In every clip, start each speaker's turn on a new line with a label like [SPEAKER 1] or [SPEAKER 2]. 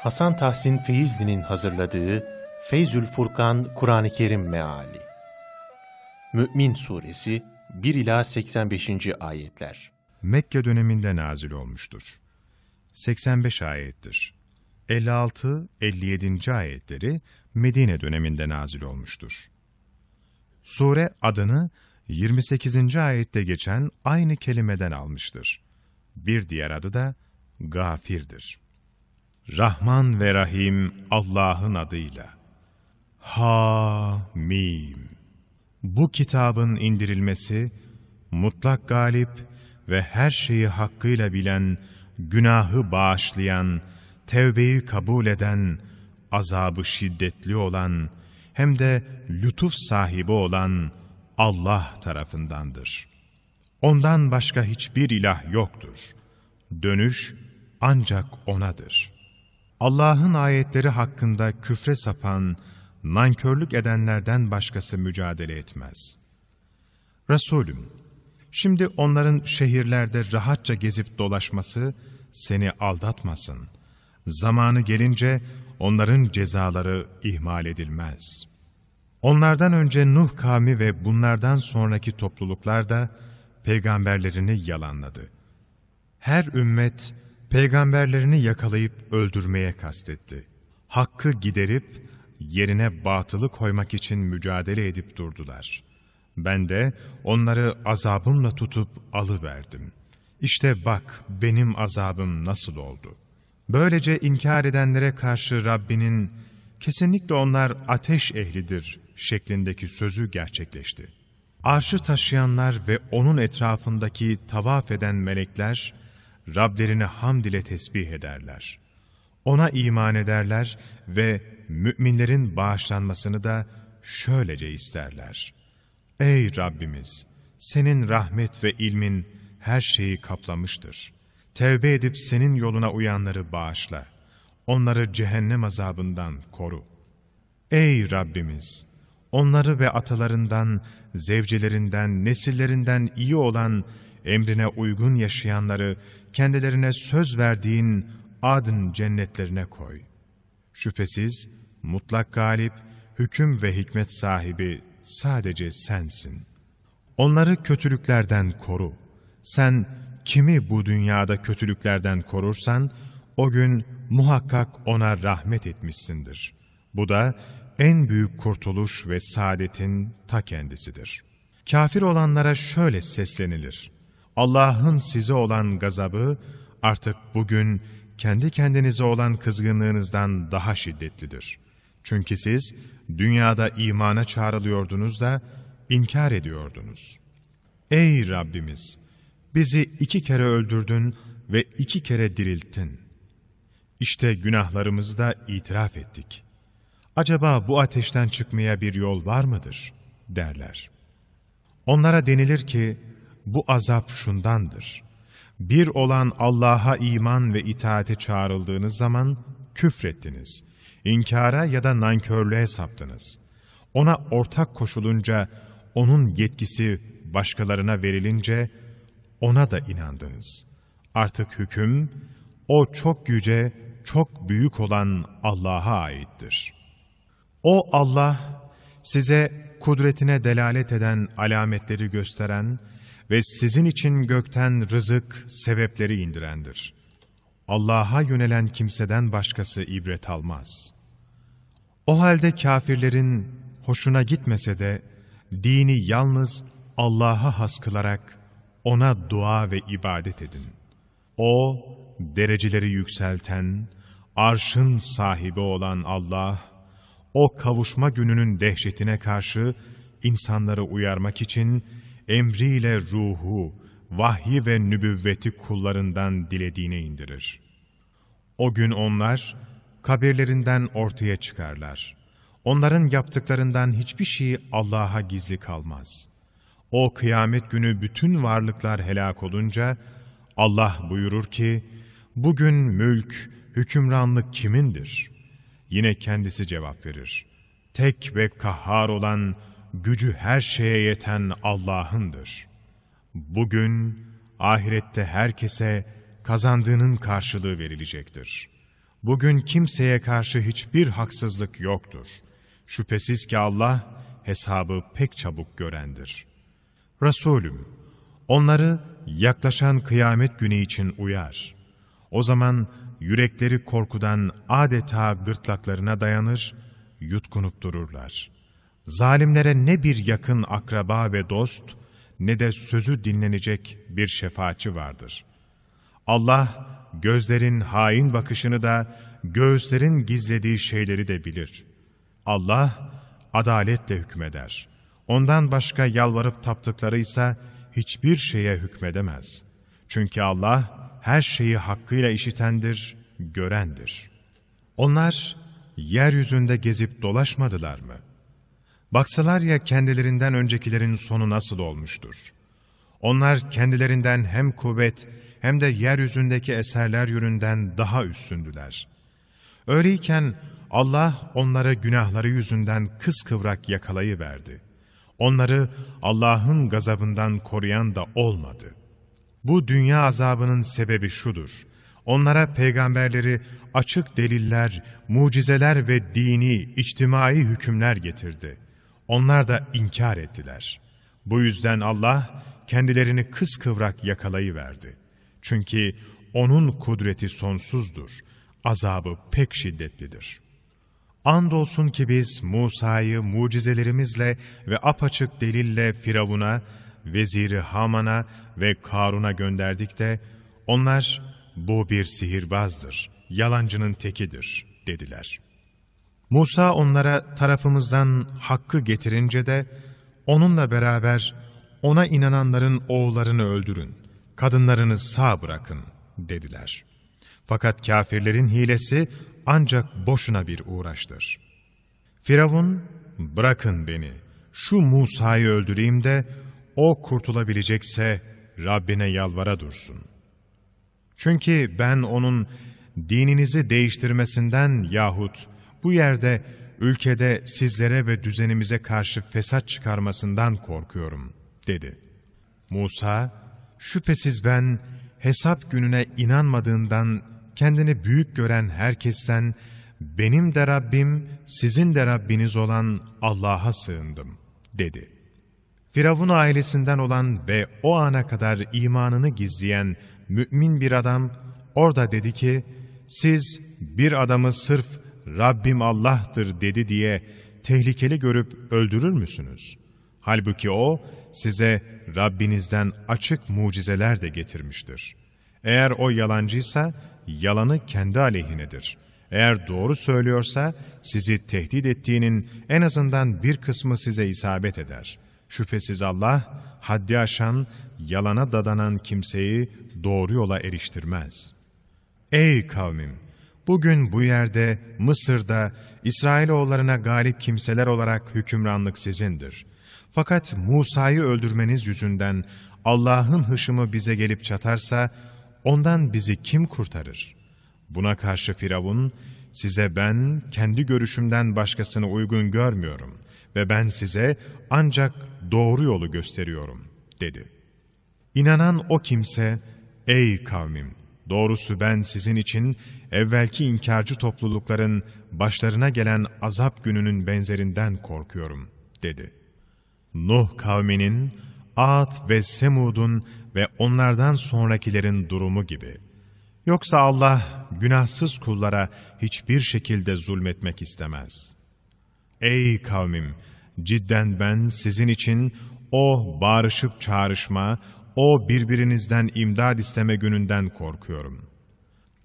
[SPEAKER 1] Hasan Tahsin Feyzli'nin hazırladığı Feyzül Furkan Kur'an-ı Kerim Meali Mü'min Suresi 1 ila 85. ayetler.
[SPEAKER 2] Mekke döneminde nazil olmuştur. 85 ayettir. 56-57. ayetleri Medine döneminde nazil olmuştur. Sure adını 28. ayette geçen aynı kelimeden almıştır. Bir diğer adı da Gafir'dir. Rahman ve Rahim Allah'ın adıyla. Ha-Mim Bu kitabın indirilmesi, mutlak galip ve her şeyi hakkıyla bilen, günahı bağışlayan, tevbeyi kabul eden, azabı şiddetli olan, hem de lütuf sahibi olan Allah tarafındandır. Ondan başka hiçbir ilah yoktur. Dönüş ancak O'nadır. Allah'ın ayetleri hakkında küfre sapan, nankörlük edenlerden başkası mücadele etmez. Resulüm, şimdi onların şehirlerde rahatça gezip dolaşması seni aldatmasın. Zamanı gelince onların cezaları ihmal edilmez. Onlardan önce Nuh kavmi ve bunlardan sonraki topluluklar da peygamberlerini yalanladı. Her ümmet peygamberlerini yakalayıp öldürmeye kastetti. Hakkı giderip yerine batılı koymak için mücadele edip durdular. Ben de onları azabımla tutup alıverdim. İşte bak benim azabım nasıl oldu. Böylece inkar edenlere karşı Rabbinin kesinlikle onlar ateş ehlidir şeklindeki sözü gerçekleşti. Arşı taşıyanlar ve onun etrafındaki tavaf eden melekler, Rablerini hamd ile tesbih ederler. Ona iman ederler ve müminlerin bağışlanmasını da şöylece isterler. Ey Rabbimiz! Senin rahmet ve ilmin her şeyi kaplamıştır. Tevbe edip senin yoluna uyanları bağışla. Onları cehennem azabından koru. Ey Rabbimiz! Onları ve atalarından, zevcelerinden, nesillerinden iyi olan, emrine uygun yaşayanları kendilerine söz verdiğin adın cennetlerine koy. Şüphesiz mutlak galip, hüküm ve hikmet sahibi sadece sensin. Onları kötülüklerden koru. Sen kimi bu dünyada kötülüklerden korursan, o gün muhakkak ona rahmet etmişsindir. Bu da en büyük kurtuluş ve saadetin ta kendisidir. Kafir olanlara şöyle seslenilir. Allah'ın size olan gazabı artık bugün kendi kendinize olan kızgınlığınızdan daha şiddetlidir. Çünkü siz dünyada imana çağrılıyordunuz da inkar ediyordunuz. Ey Rabbimiz! Bizi iki kere öldürdün ve iki kere dirilttin. İşte günahlarımızı da itiraf ettik. Acaba bu ateşten çıkmaya bir yol var mıdır? derler. Onlara denilir ki, bu azap şundandır. Bir olan Allah'a iman ve itaate çağrıldığınız zaman küfrettiniz. İnkara ya da nankörlüğe saptınız. Ona ortak koşulunca, onun yetkisi başkalarına verilince, ona da inandınız. Artık hüküm, o çok yüce, çok büyük olan Allah'a aittir. O Allah, size kudretine delalet eden alametleri gösteren ve sizin için gökten rızık, sebepleri indirendir. Allah'a yönelen kimseden başkası ibret almaz. O halde kafirlerin hoşuna gitmese de, dini yalnız Allah'a has kılarak ona dua ve ibadet edin. O, dereceleri yükselten, arşın sahibi olan Allah, o kavuşma gününün dehşetine karşı insanları uyarmak için emriyle ruhu, vahyi ve nübüvveti kullarından dilediğine indirir. O gün onlar kabirlerinden ortaya çıkarlar. Onların yaptıklarından hiçbir şey Allah'a gizli kalmaz. O kıyamet günü bütün varlıklar helak olunca Allah buyurur ki, bugün mülk, hükümranlık kimindir? Yine kendisi cevap verir. Tek ve kahhar olan, gücü her şeye yeten Allah'ındır. Bugün ahirette herkese kazandığının karşılığı verilecektir. Bugün kimseye karşı hiçbir haksızlık yoktur. Şüphesiz ki Allah hesabı pek çabuk görendir. Resulüm, onları yaklaşan kıyamet günü için uyar. O zaman yürekleri korkudan adeta gırtlaklarına dayanır, yutkunup dururlar. Zalimlere ne bir yakın akraba ve dost, ne de sözü dinlenecek bir şefaatçi vardır. Allah, gözlerin hain bakışını da, göğüslerin gizlediği şeyleri de bilir. Allah, adaletle hükmeder. Ondan başka yalvarıp taptıkları ise hiçbir şeye hükmedemez. Çünkü Allah, her şeyi hakkıyla işitendir, görendir. Onlar, yeryüzünde gezip dolaşmadılar mı? Baksalar ya kendilerinden öncekilerin sonu nasıl olmuştur? Onlar kendilerinden hem kuvvet hem de yeryüzündeki eserler yönünden daha üstündüler. Öyleyken Allah onlara günahları yüzünden kıskıvrak yakalayıverdi. Onları Allah'ın gazabından koruyan da olmadı. Bu dünya azabının sebebi şudur. Onlara peygamberleri açık deliller, mucizeler ve dini, içtimai hükümler getirdi. Onlar da inkar ettiler. Bu yüzden Allah kendilerini kıskıvrak yakalayıverdi. Çünkü O'nun kudreti sonsuzdur, azabı pek şiddetlidir. Andolsun ki biz Musa'yı mucizelerimizle ve apaçık delille Firavun'a, veziri Haman'a ve Karun'a gönderdik de, onlar bu bir sihirbazdır, yalancının tekidir dediler. Musa onlara tarafımızdan hakkı getirince de, onunla beraber ona inananların oğullarını öldürün, kadınlarını sağ bırakın dediler. Fakat kafirlerin hilesi ancak boşuna bir uğraştır. Firavun, bırakın beni, şu Musa'yı öldüreyim de o kurtulabilecekse Rabbine yalvara dursun. Çünkü ben onun dininizi değiştirmesinden yahut bu yerde, ülkede sizlere ve düzenimize karşı fesat çıkarmasından korkuyorum, dedi. Musa, şüphesiz ben hesap gününe inanmadığından kendini büyük gören herkesten, benim de Rabbim, sizin de Rabbiniz olan Allah'a sığındım, dedi. Firavun ailesinden olan ve o ana kadar imanını gizleyen mümin bir adam, orada dedi ki, siz bir adamı sırf Rabbim Allah'tır dedi diye tehlikeli görüp öldürür müsünüz? Halbuki o size Rabbinizden açık mucizeler de getirmiştir. Eğer o yalancıysa yalanı kendi aleyhinedir. Eğer doğru söylüyorsa sizi tehdit ettiğinin en azından bir kısmı size isabet eder. Şüphesiz Allah haddi aşan, yalana dadanan kimseyi doğru yola eriştirmez. Ey kavmim! Bugün bu yerde, Mısır'da, İsrailoğullarına galip kimseler olarak hükümranlık sizindir. Fakat Musa'yı öldürmeniz yüzünden Allah'ın hışımı bize gelip çatarsa, ondan bizi kim kurtarır? Buna karşı Firavun, size ben kendi görüşümden başkasını uygun görmüyorum ve ben size ancak doğru yolu gösteriyorum, dedi. İnanan o kimse, ey kavmim, doğrusu ben sizin için evvelki inkarcı toplulukların başlarına gelen azap gününün benzerinden korkuyorum, dedi. Nuh kavminin, Ad ve Semud'un ve onlardan sonrakilerin durumu gibi. Yoksa Allah günahsız kullara hiçbir şekilde zulmetmek istemez. Ey kavmim! Cidden ben sizin için o bağırışıp çağrışma, o birbirinizden imdad isteme gününden korkuyorum.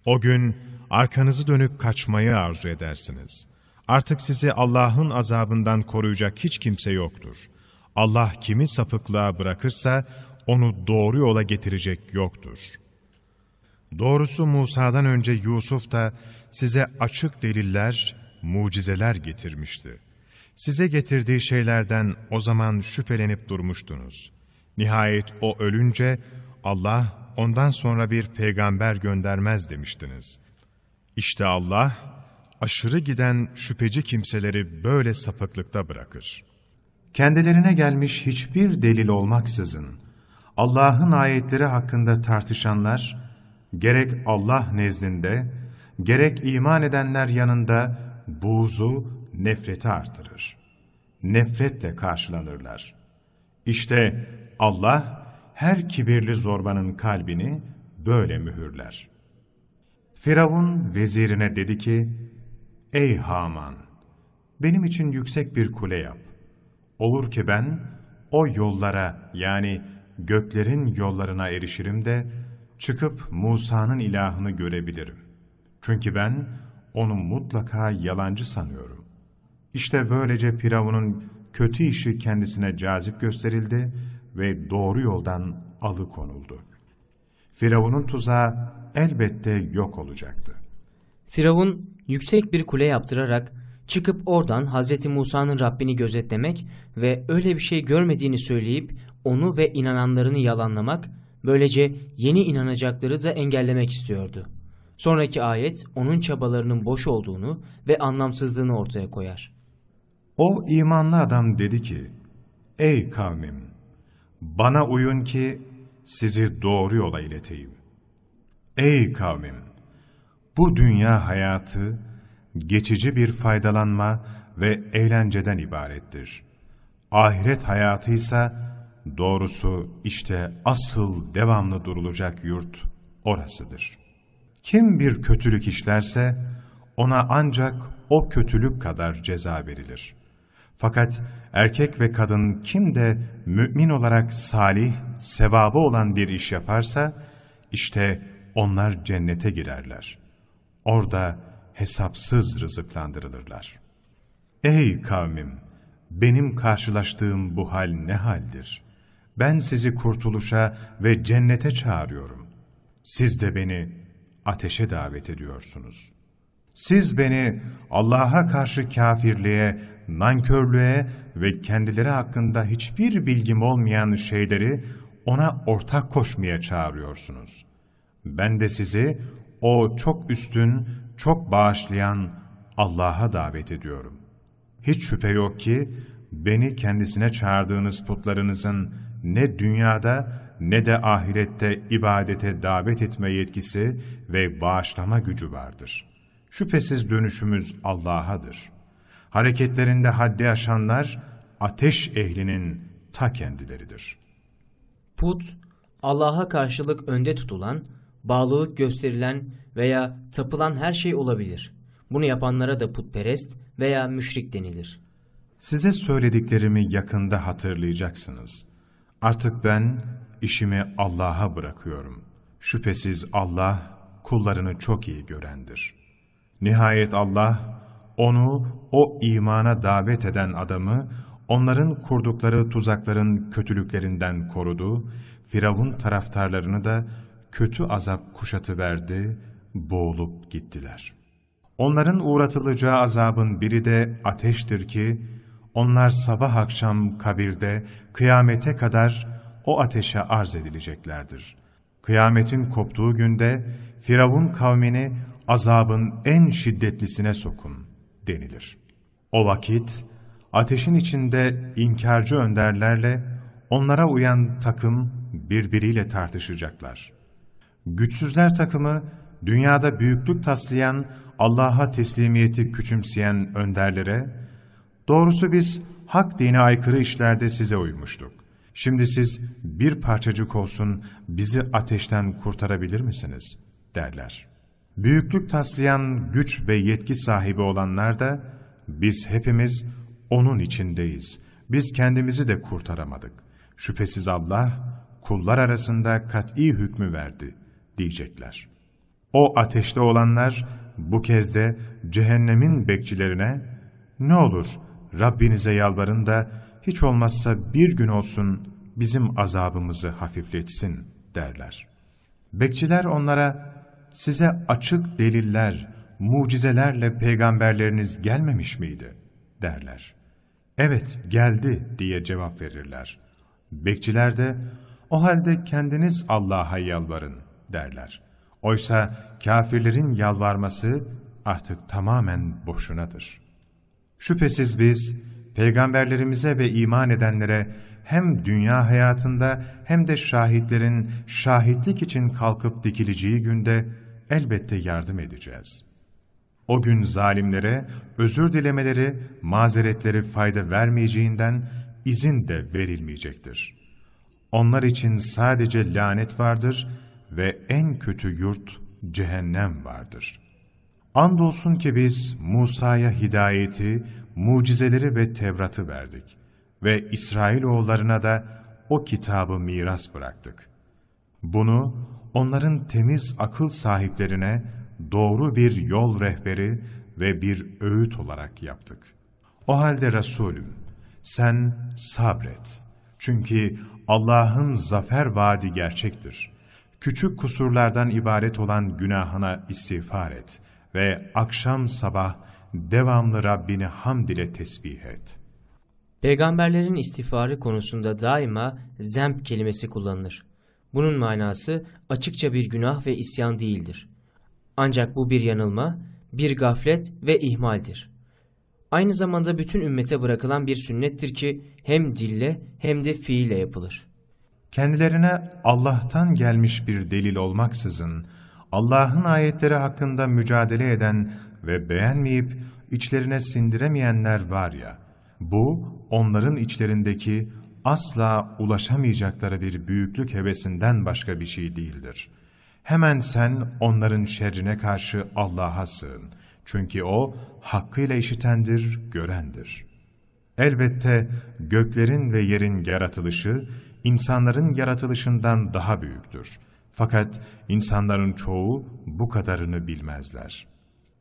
[SPEAKER 2] O gün arkanızı dönüp kaçmayı arzu edersiniz. Artık sizi Allah'ın azabından koruyacak hiç kimse yoktur. Allah kimi sapıklığa bırakırsa onu doğru yola getirecek yoktur. Doğrusu Musa'dan önce Yusuf da size açık deliller, mucizeler getirmişti. Size getirdiği şeylerden o zaman şüphelenip durmuştunuz. Nihayet o ölünce Allah ondan sonra bir peygamber göndermez demiştiniz. İşte Allah aşırı giden şüpheci kimseleri böyle sapıklıkta bırakır.
[SPEAKER 3] Kendilerine gelmiş hiçbir delil olmaksızın Allah'ın ayetleri hakkında tartışanlar gerek Allah nezdinde
[SPEAKER 2] gerek iman edenler yanında buğzu, nefreti artırır. Nefretle karşılanırlar. İşte Allah her kibirli zorbanın kalbini böyle mühürler. Firavun vezirine dedi ki, Ey Haman! Benim için yüksek bir kule yap. Olur ki ben o yollara yani göklerin yollarına erişirim de çıkıp Musa'nın ilahını görebilirim. Çünkü ben onu mutlaka yalancı sanıyorum. İşte böylece Firavun'un kötü işi kendisine cazip gösterildi ve doğru yoldan alıkonuldu. Firavun'un tuzağı elbette yok olacaktı.
[SPEAKER 4] Firavun yüksek bir kule yaptırarak çıkıp oradan Hazreti Musa'nın Rabbini gözetlemek ve öyle bir şey görmediğini söyleyip onu ve inananlarını yalanlamak, böylece yeni inanacakları da engellemek istiyordu. Sonraki ayet onun çabalarının boş olduğunu ve anlamsızlığını ortaya koyar.
[SPEAKER 2] O imanlı adam dedi ki, Ey kavmim! Bana uyun ki sizi doğru yola ileteyim. Ey kavmim! Bu dünya hayatı geçici bir faydalanma ve eğlenceden ibarettir. Ahiret hayatı ise doğrusu işte asıl devamlı durulacak yurt orasıdır. Kim bir kötülük işlerse ona ancak o kötülük kadar ceza verilir. Fakat erkek ve kadın kim de mümin olarak salih, sevabı olan bir iş yaparsa, işte onlar cennete girerler. Orada hesapsız rızıklandırılırlar. Ey kavmim! Benim karşılaştığım bu hal ne haldir? Ben sizi kurtuluşa ve cennete çağırıyorum. Siz de beni ateşe davet ediyorsunuz. Siz beni Allah'a karşı kafirliğe, nankörlüğe ve kendileri hakkında hiçbir bilgim olmayan şeyleri ona ortak koşmaya çağırıyorsunuz. Ben de sizi o çok üstün, çok bağışlayan Allah'a davet ediyorum. Hiç şüphe yok ki beni kendisine çağırdığınız putlarınızın ne dünyada ne de ahirette ibadete davet etme yetkisi ve bağışlama gücü vardır. Şüphesiz dönüşümüz Allah'adır. Hareketlerinde haddi aşanlar ateş ehlinin ta kendileridir.
[SPEAKER 4] Put, Allah'a karşılık önde tutulan, bağlılık gösterilen veya tapılan her şey olabilir. Bunu yapanlara da putperest veya müşrik denilir.
[SPEAKER 2] Size söylediklerimi yakında hatırlayacaksınız. Artık ben işimi Allah'a bırakıyorum. Şüphesiz Allah kullarını çok iyi görendir. Nihayet Allah onu o imana davet eden adamı onların kurdukları tuzakların kötülüklerinden korudu, Firavun taraftarlarını da kötü azap kuşatı verdi, boğulup gittiler. Onların uğratılacağı azabın biri de ateştir ki, onlar sabah akşam kabirde kıyamete kadar o ateşe arz edileceklerdir. Kıyametin koptuğu günde Firavun kavmini azabın en şiddetlisine sokun denilir. O vakit ateşin içinde inkarcı önderlerle onlara uyan takım birbiriyle tartışacaklar. Güçsüzler takımı dünyada büyüklük taslayan, Allah'a teslimiyeti küçümseyen önderlere, doğrusu biz hak dine aykırı işlerde size uymuştuk. Şimdi siz bir parçacık olsun bizi ateşten kurtarabilir misiniz? derler. Büyüklük taslayan güç ve yetki sahibi olanlar da, biz hepimiz onun içindeyiz. Biz kendimizi de kurtaramadık. Şüphesiz Allah, kullar arasında kat'i hükmü verdi, diyecekler. O ateşte olanlar, bu kez de cehennemin bekçilerine, ne olur Rabbinize yalvarın da, hiç olmazsa bir gün olsun bizim azabımızı hafifletsin derler. Bekçiler onlara, size açık deliller, mucizelerle peygamberleriniz gelmemiş miydi? derler. Evet geldi diye cevap verirler. Bekçiler de o halde kendiniz Allah'a yalvarın derler. Oysa kafirlerin yalvarması artık tamamen boşunadır. Şüphesiz biz peygamberlerimize ve iman edenlere hem dünya hayatında hem de şahitlerin şahitlik için kalkıp dikileceği günde elbette yardım edeceğiz. O gün zalimlere özür dilemeleri, mazeretleri fayda vermeyeceğinden izin de verilmeyecektir. Onlar için sadece lanet vardır ve en kötü yurt cehennem vardır. Andolsun ki biz Musa'ya hidayeti, mucizeleri ve Tevrat'ı verdik ve İsrailoğullarına da o kitabı miras bıraktık. Bunu onların temiz akıl sahiplerine doğru bir yol rehberi ve bir öğüt olarak yaptık. O halde Resulüm, sen sabret. Çünkü Allah'ın zafer vaadi gerçektir. Küçük kusurlardan ibaret olan günahına istiğfar et ve akşam sabah devamlı Rabbini hamd ile tesbih et.
[SPEAKER 4] Peygamberlerin istiğfarı konusunda daima zemp kelimesi kullanılır. Bunun manası açıkça bir günah ve isyan değildir. Ancak bu bir yanılma, bir gaflet ve ihmaldir. Aynı zamanda bütün ümmete bırakılan bir sünnettir ki hem dille hem de fiille yapılır.
[SPEAKER 2] Kendilerine Allah'tan gelmiş bir delil olmaksızın, Allah'ın ayetleri hakkında mücadele eden ve beğenmeyip içlerine sindiremeyenler var ya, bu onların içlerindeki asla ulaşamayacakları bir büyüklük hevesinden başka bir şey değildir. Hemen sen onların şerrine karşı Allah'a sığın. Çünkü O hakkıyla işitendir, görendir. Elbette göklerin ve yerin yaratılışı, insanların yaratılışından daha büyüktür. Fakat insanların çoğu bu kadarını bilmezler.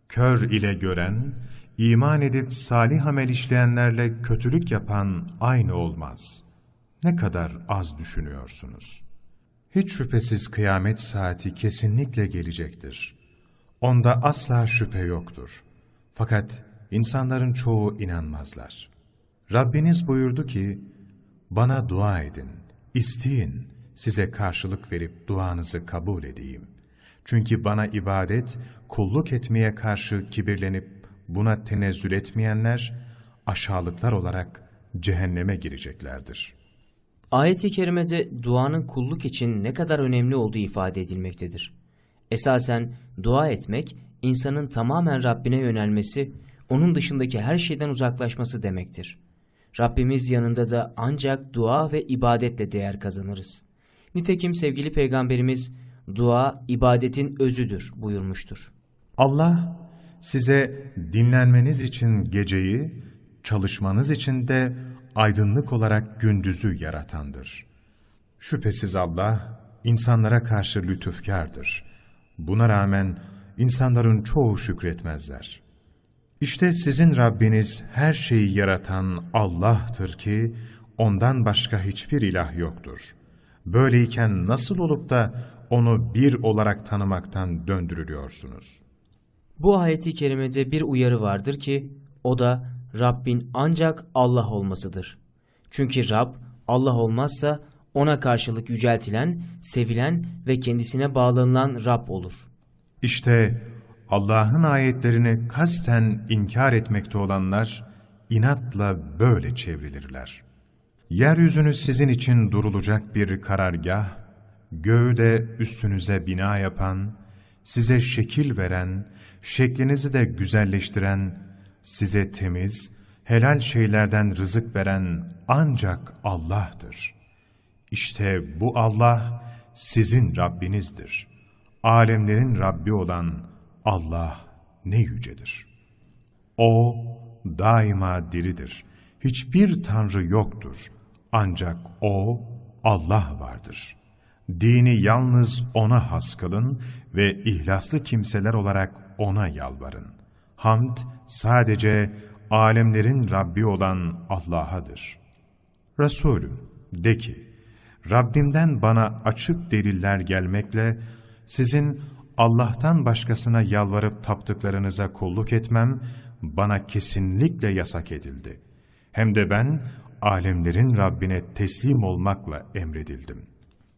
[SPEAKER 2] Kör ile gören, iman edip salih amel işleyenlerle kötülük yapan aynı olmaz. Ne kadar az düşünüyorsunuz. Hiç şüphesiz kıyamet saati kesinlikle gelecektir. Onda asla şüphe yoktur. Fakat insanların çoğu inanmazlar. Rabbiniz buyurdu ki, bana dua edin, isteyin, size karşılık verip duanızı kabul edeyim. Çünkü bana ibadet, kulluk etmeye karşı kibirlenip buna tenezzül etmeyenler, aşağılıklar olarak cehenneme gireceklerdir.
[SPEAKER 4] Ayet-i kerimede duanın kulluk için ne kadar önemli olduğu ifade edilmektedir. Esasen dua etmek, insanın tamamen Rabbine yönelmesi, onun dışındaki her şeyden uzaklaşması demektir. Rabbimiz yanında da ancak dua ve ibadetle değer kazanırız. Nitekim sevgili Peygamberimiz, dua ibadetin özüdür buyurmuştur.
[SPEAKER 2] Allah size dinlenmeniz için geceyi, çalışmanız için de aydınlık olarak gündüzü yaratandır. Şüphesiz Allah insanlara karşı lütufkardır. Buna rağmen insanların çoğu şükretmezler. İşte sizin Rabbiniz her şeyi yaratan Allah'tır ki ondan başka hiçbir ilah yoktur. Böyleyken nasıl olup da onu bir olarak tanımaktan döndürülüyorsunuz?
[SPEAKER 4] Bu ayeti kerimede bir uyarı vardır ki o da Rabbin ancak Allah olmasıdır. Çünkü Rab Allah olmazsa ona karşılık yüceltilen, sevilen ve kendisine bağlanılan Rab olur.
[SPEAKER 2] İşte Allah'ın ayetlerini kasten inkar etmekte olanlar inatla böyle çevrilirler. Yeryüzünü sizin için durulacak bir karargah, göğü de üstünüze bina yapan, size şekil veren, şeklinizi de güzelleştiren, size temiz, helal şeylerden rızık veren ancak Allah'tır. İşte bu Allah sizin Rabbinizdir. Alemlerin Rabbi olan Allah ne yücedir. O daima diridir. Hiçbir tanrı yoktur. Ancak O Allah vardır. Dini yalnız O'na has ve ihlaslı kimseler olarak O'na yalvarın. Hamd sadece alemlerin Rabbi olan Allah'adır. Resulüm de ki, Rabbimden bana açık deliller gelmekle sizin Allah'tan başkasına yalvarıp taptıklarınıza kulluk etmem bana kesinlikle yasak edildi. Hem de ben alemlerin Rabbine teslim olmakla emredildim.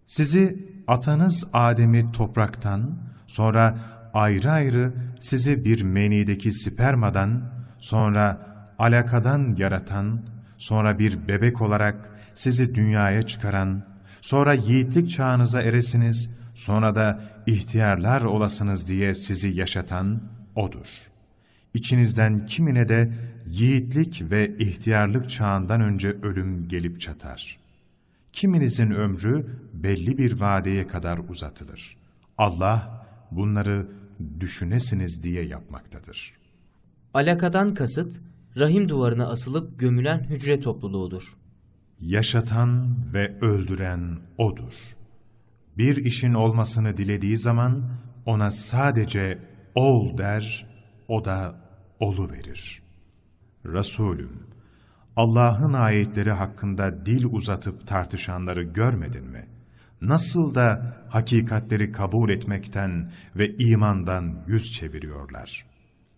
[SPEAKER 2] Sizi atanız Adem'i topraktan, sonra ayrı ayrı sizi bir menideki spermadan, sonra alakadan yaratan, sonra bir bebek olarak sizi dünyaya çıkaran, sonra yiğitlik çağınıza eresiniz, sonra da ihtiyarlar olasınız diye sizi yaşatan O'dur. İçinizden kimine de yiğitlik ve ihtiyarlık çağından önce ölüm gelip çatar. Kiminizin ömrü belli bir vadeye kadar uzatılır. Allah bunları düşünesiniz diye yapmaktadır.
[SPEAKER 4] Alakadan kasıt, rahim duvarına asılıp gömülen hücre topluluğudur.
[SPEAKER 2] Yaşatan ve öldüren O'dur. Bir işin olmasını dilediği zaman ona sadece ol der, o da olu verir. Resulüm, Allah'ın ayetleri hakkında dil uzatıp tartışanları görmedin mi? Nasıl da hakikatleri kabul etmekten ve imandan yüz çeviriyorlar.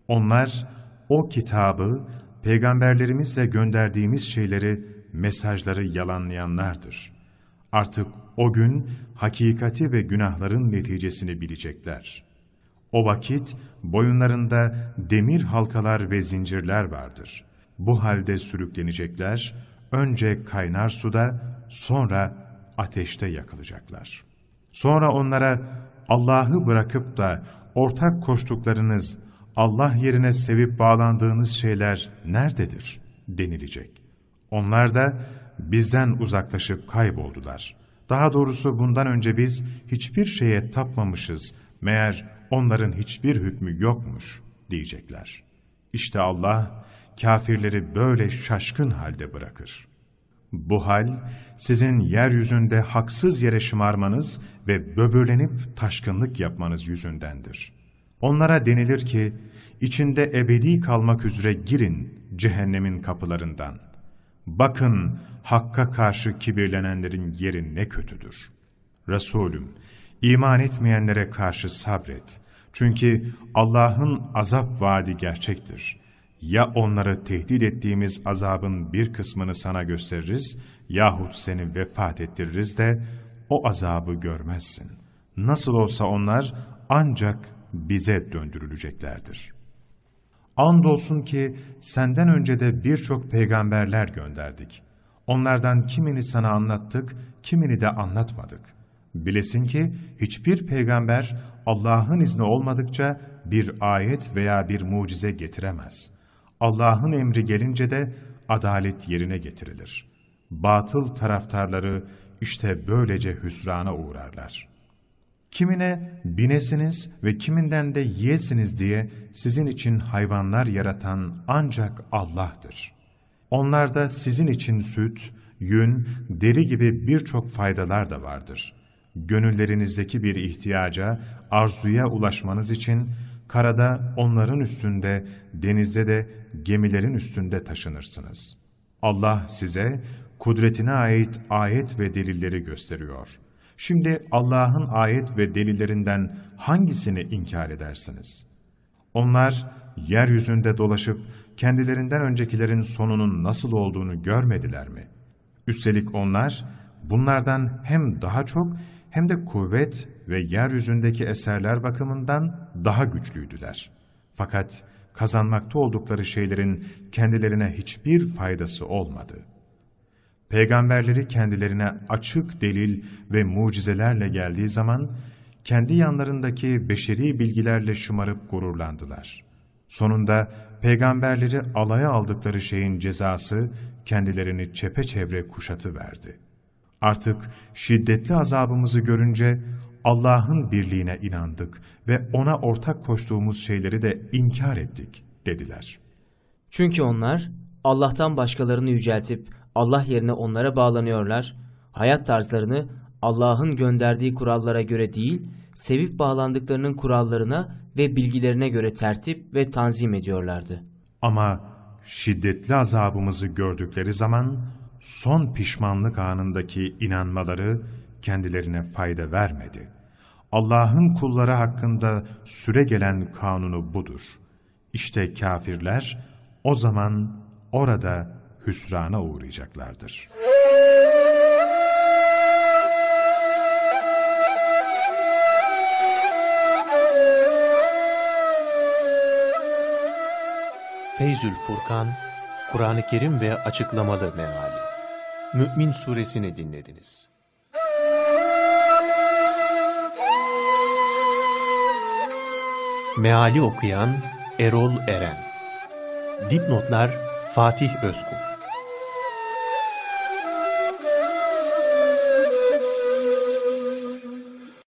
[SPEAKER 2] Onlar o kitabı, peygamberlerimizle gönderdiğimiz şeyleri, mesajları yalanlayanlardır. Artık o gün hakikati ve günahların neticesini bilecekler. O vakit boyunlarında demir halkalar ve zincirler vardır. Bu halde sürüklenecekler, önce kaynar suda, sonra ateşte yakılacaklar. Sonra onlara Allah'ı bırakıp da ortak koştuklarınız, Allah yerine sevip bağlandığınız şeyler nerededir denilecek. Onlar da bizden uzaklaşıp kayboldular. Daha doğrusu bundan önce biz hiçbir şeye tapmamışız, meğer onların hiçbir hükmü yokmuş diyecekler. İşte Allah kafirleri böyle şaşkın halde bırakır. Bu hal sizin yeryüzünde haksız yere şımarmanız ve böbürlenip taşkınlık yapmanız yüzündendir. Onlara denilir ki, içinde ebedi kalmak üzere girin cehennemin kapılarından. Bakın Hakk'a karşı kibirlenenlerin yeri ne kötüdür. Resulüm, iman etmeyenlere karşı sabret. Çünkü Allah'ın azap vaadi gerçektir. Ya onları tehdit ettiğimiz azabın bir kısmını sana gösteririz, yahut seni vefat ettiririz de o azabı görmezsin. Nasıl olsa onlar ancak bize döndürüleceklerdir. Andolsun ki senden önce de birçok peygamberler gönderdik. Onlardan kimini sana anlattık, kimini de anlatmadık. Bilesin ki hiçbir peygamber Allah'ın izni olmadıkça bir ayet veya bir mucize getiremez. Allah'ın emri gelince de adalet yerine getirilir. Batıl taraftarları işte böylece hüsrana uğrarlar.'' Kimine binesiniz ve kiminden de yiyesiniz diye sizin için hayvanlar yaratan ancak Allah'tır. Onlarda sizin için süt, yün, deri gibi birçok faydalar da vardır. Gönüllerinizdeki bir ihtiyaca, arzuya ulaşmanız için karada onların üstünde, denizde de gemilerin üstünde taşınırsınız. Allah size kudretine ait ayet ve delilleri gösteriyor.'' Şimdi Allah'ın ayet ve delillerinden hangisini inkar edersiniz? Onlar yeryüzünde dolaşıp kendilerinden öncekilerin sonunun nasıl olduğunu görmediler mi? Üstelik onlar bunlardan hem daha çok hem de kuvvet ve yeryüzündeki eserler bakımından daha güçlüydüler. Fakat kazanmakta oldukları şeylerin kendilerine hiçbir faydası olmadı.'' Peygamberleri kendilerine açık delil ve mucizelerle geldiği zaman, kendi yanlarındaki beşeri bilgilerle şımarıp gururlandılar. Sonunda peygamberleri alaya aldıkları şeyin cezası kendilerini çepeçevre kuşatı verdi. Artık şiddetli azabımızı görünce Allah'ın birliğine inandık ve ona ortak koştuğumuz şeyleri de inkar ettik dediler.
[SPEAKER 4] Çünkü onlar Allah'tan başkalarını yüceltip Allah yerine onlara bağlanıyorlar, hayat tarzlarını Allah'ın gönderdiği kurallara göre değil, sevip bağlandıklarının kurallarına ve bilgilerine göre tertip ve tanzim ediyorlardı.
[SPEAKER 2] Ama şiddetli azabımızı gördükleri zaman son pişmanlık anındaki inanmaları kendilerine fayda vermedi. Allah'ın kulları hakkında süre gelen kanunu budur. İşte kafirler o zaman orada hüsrana uğrayacaklardır.
[SPEAKER 1] Feyzül Furkan, Kur'an-ı Kerim ve Açıklamalı Meali Mü'min suresini dinlediniz. Meali okuyan Erol Eren Dipnotlar Fatih Özkul